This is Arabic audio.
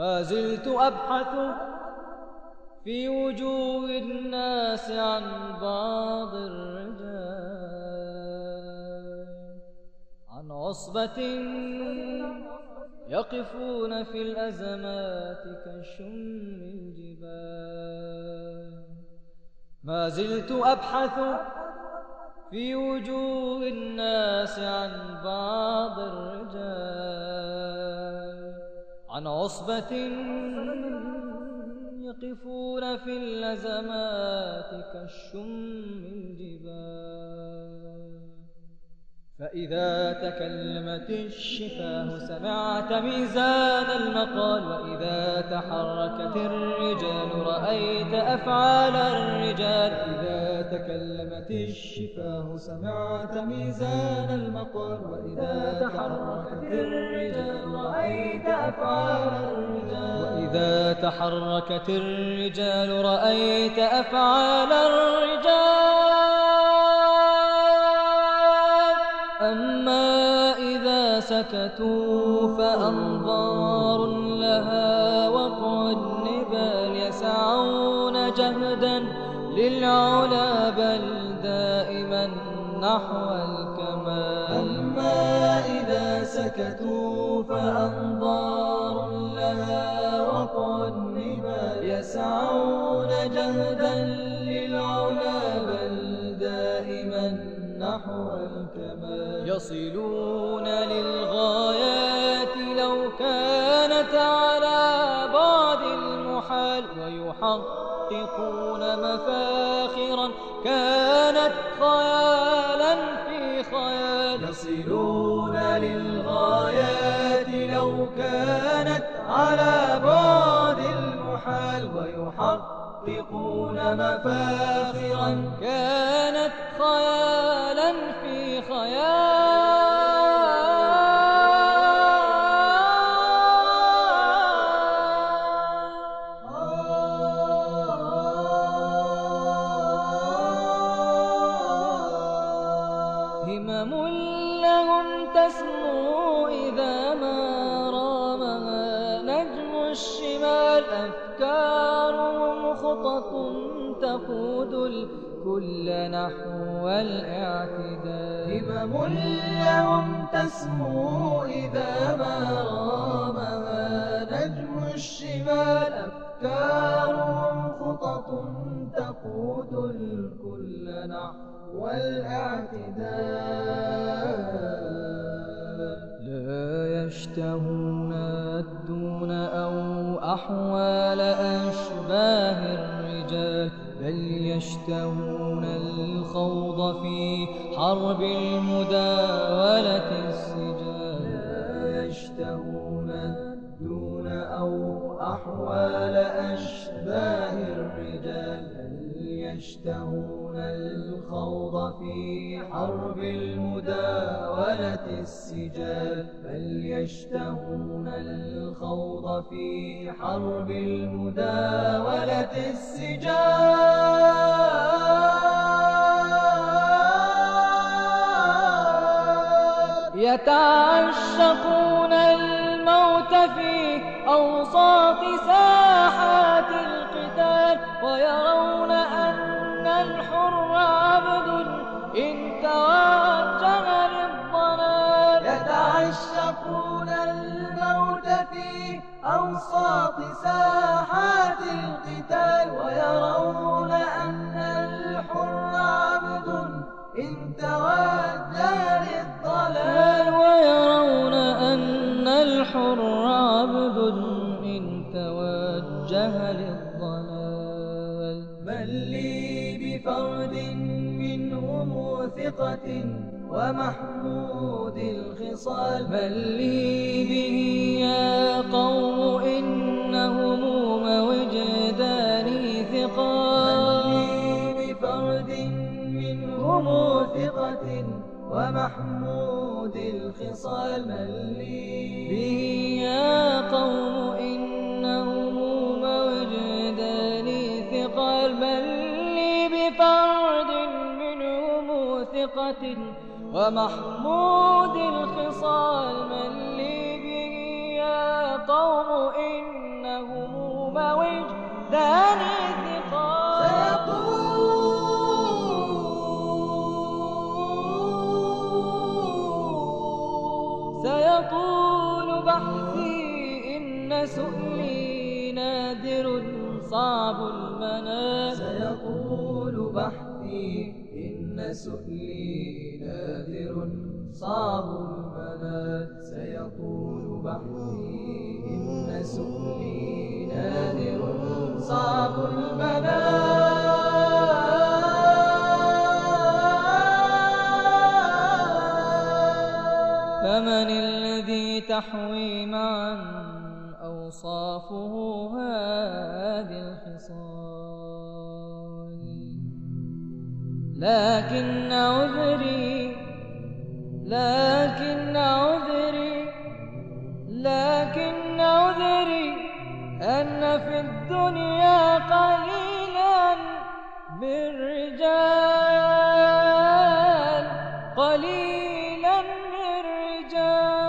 ما زلت أبحث في وجوه الناس عن بعض الرجال. عن عصبة يقفون في الأزمات كشم الجبال. ما زلت أبحث في وجوه الناس عن بعض الرجال. عن عصبة يقفون في الأزمات كالشم الجبال. فإذا تكلمت الشفاه سمعت ميزان المقال وإذا تحركت الرجال رأيت أفعال الرجال إذا تكلمت الشفاه سمعت ميزان المقال وإذا تحركت الرجال رأيت أفعال الرجال. وإذا تحركت الرجال رأيت أفعال الرجال. أما إذا سكتوا فأنظار لها وقع النبال يسعون جهدا. للعلا بل دائما نحو الكمال. أما إذا سكتوا فأنظار لها وقع النبال يسعون جهدا للعلا بل دائما نحو الكمال. يصلون للغايات لو كانت على بعد المحال. ويحققون مفاخرا كانت خيالا في خيال. يصلون للغايات لو كانت على بعد المحال. ويحققون مفاخرا كانت همم لهم تسمو إذا ما رامها نجم الشمال أفكارهم خطط تقود الكل نحو الاعتدال. همم لهم تسمو إذا ما رامها الشمال أفكارهم خطط تقود الكل نحو الاعتدال. لا يشتهون الدون أو أحوال أشباه الرجال بل يشتهون الخوض في حرب المداولة أحوال أشباه الرجال يشتهون الخوض في حرب المداولة السجال بل يشتهون الخوض في حرب المداولة السجال. يتعشقون الموت في أوساط في أوساط ساحات القتال ويرون أن الحر عبد إن توجه ثقة ومحمود الخصال بل لي به يا قوم إنهم وجداني ثقال لي بفرد منهم ثقة ومحمود الخصال بل لي به يا قوم ومحمود الخصال من لي به يا قوم إن هموم وجداني ثقال سيطول بحثي إن سؤلي نادر صعب المنال. سيطول بحثي سؤلي نادر. صعب المنال سيطول بحثي إن سؤلي نادر. صعب المنال. فمن الذي تحوي معا أوصافه هذه لكن عذري لكن عذري لكن عذري أن في الدنيا قليلا من رجال قليلا من رجال